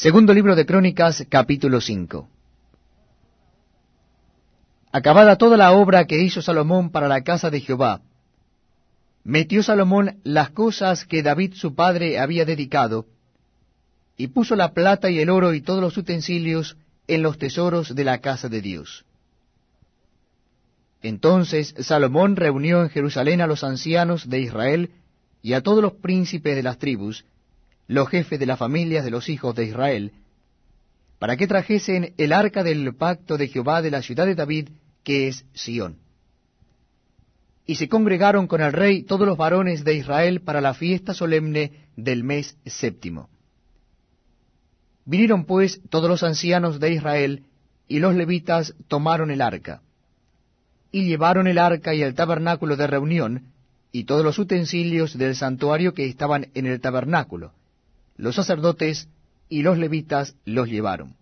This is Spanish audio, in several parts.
Segundo libro de Crónicas, capítulo 5. Acabada toda la obra que hizo Salomón para la casa de Jehová, metió Salomón las cosas que David su padre había dedicado, y puso la plata y el oro y todos los utensilios en los tesoros de la casa de Dios. Entonces Salomón reunió en Jerusalén a los ancianos de Israel y a todos los príncipes de las tribus, los jefes de las familias de los hijos de Israel, para que trajesen el arca del pacto de Jehová de la ciudad de David, que es Sión. Y se congregaron con el rey todos los varones de Israel para la fiesta solemne del mes séptimo. Vinieron pues todos los ancianos de Israel, y los levitas tomaron el arca, y llevaron el arca y el tabernáculo de reunión, y todos los utensilios del santuario que estaban en el tabernáculo, los sacerdotes y los levitas los llevaron.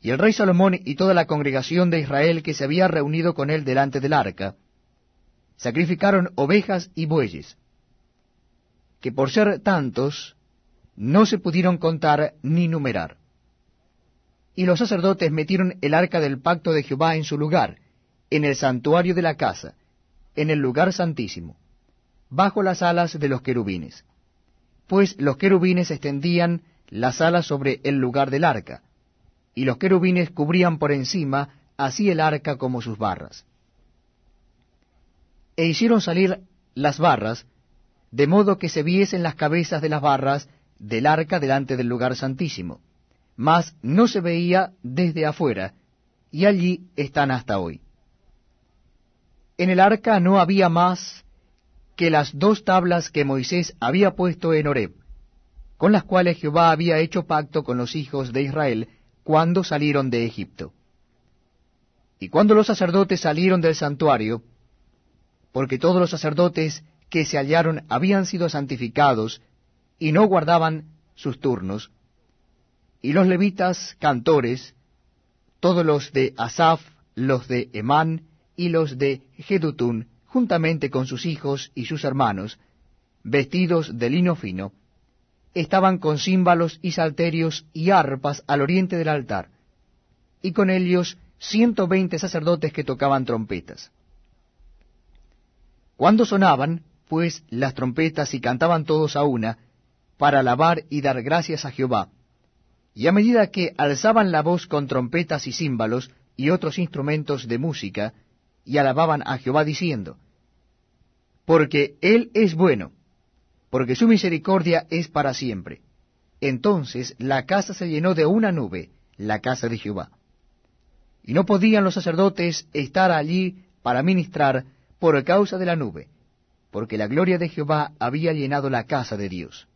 Y el rey Salomón y toda la congregación de Israel que se había reunido con él delante del arca, sacrificaron ovejas y bueyes, que por ser tantos no se pudieron contar ni numerar. Y los sacerdotes metieron el arca del pacto de Jehová en su lugar, en el santuario de la casa, en el lugar santísimo, bajo las alas de los querubines pues los querubines extendían las alas sobre el lugar del arca, y los querubines cubrían por encima así el arca como sus barras. E hicieron salir las barras, de modo que se viesen las cabezas de las barras del arca delante del lugar santísimo, mas no se veía desde afuera, y allí están hasta hoy. En el arca no había más que las dos tablas que Moisés había puesto en Horeb, con las cuales Jehová había hecho pacto con los hijos de Israel cuando salieron de Egipto. Y cuando los sacerdotes salieron del santuario, porque todos los sacerdotes que se hallaron habían sido santificados y no guardaban sus turnos, y los levitas cantores, todos los de Asaf, los de Emán y los de Jedutún, juntamente con sus hijos y sus hermanos, vestidos de lino fino, estaban con címbalos y salterios y arpas al oriente del altar, y con ellos ciento veinte sacerdotes que tocaban trompetas. Cuando sonaban, pues, las trompetas y cantaban todos a una, para alabar y dar gracias a Jehová, y a medida que alzaban la voz con trompetas y címbalos y otros instrumentos de música, y alababan a Jehová diciendo, porque Él es bueno, porque su misericordia es para siempre. Entonces la casa se llenó de una nube, la casa de Jehová. Y no podían los sacerdotes estar allí para ministrar por causa de la nube, porque la gloria de Jehová había llenado la casa de Dios.